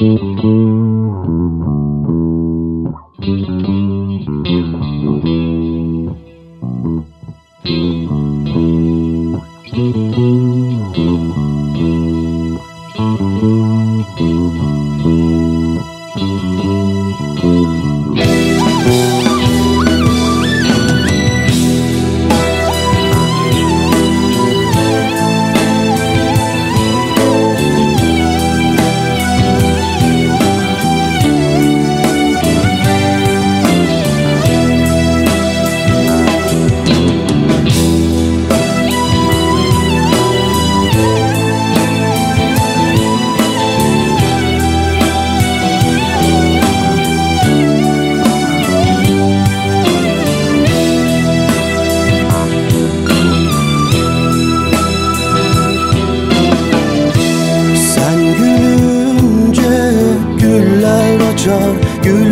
Sen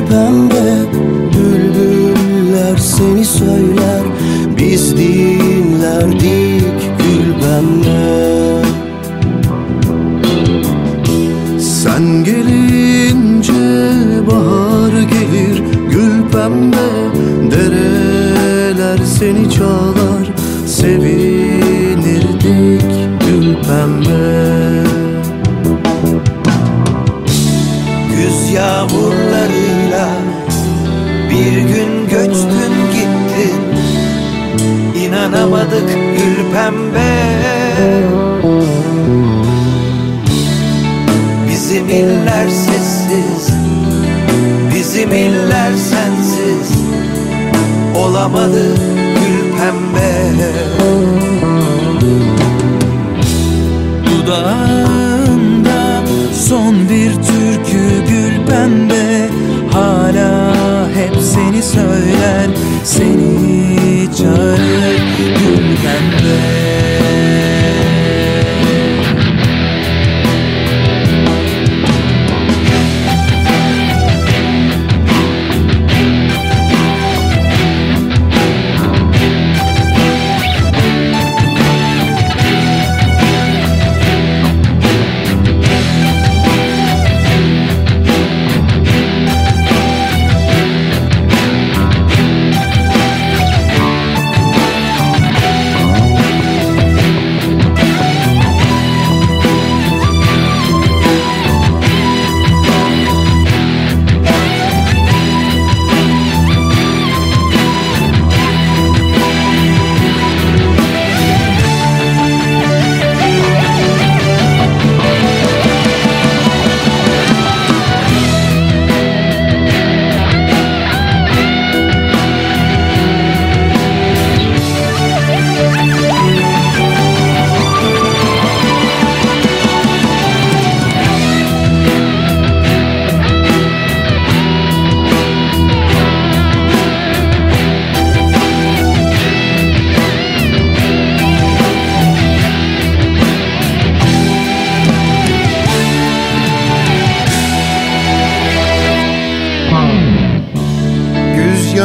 pembe bülbüller seni söyler Biz dinlerdik gül pembe Sen gelince göçtün gittin İnanamadık gül pembe. Bizim iller sessiz Bizim iller sensiz. Olamadı gül pembe söyler Seni çağırır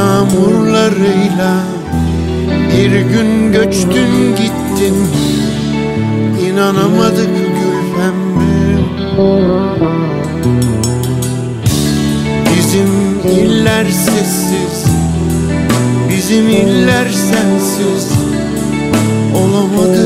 yağmurlarıyla bir gün göçtün gittin. İnanamadık gül pembe. Bizim iller sessiz Bizim iller sensiz. Olamadı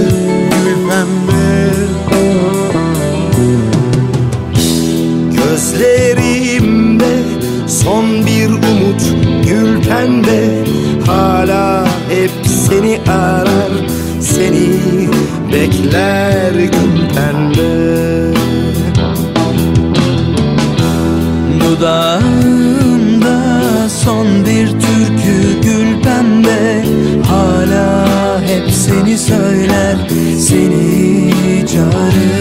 Dudağında son bir türkü gül pembe. Hala hep seni söyler Seni çağırır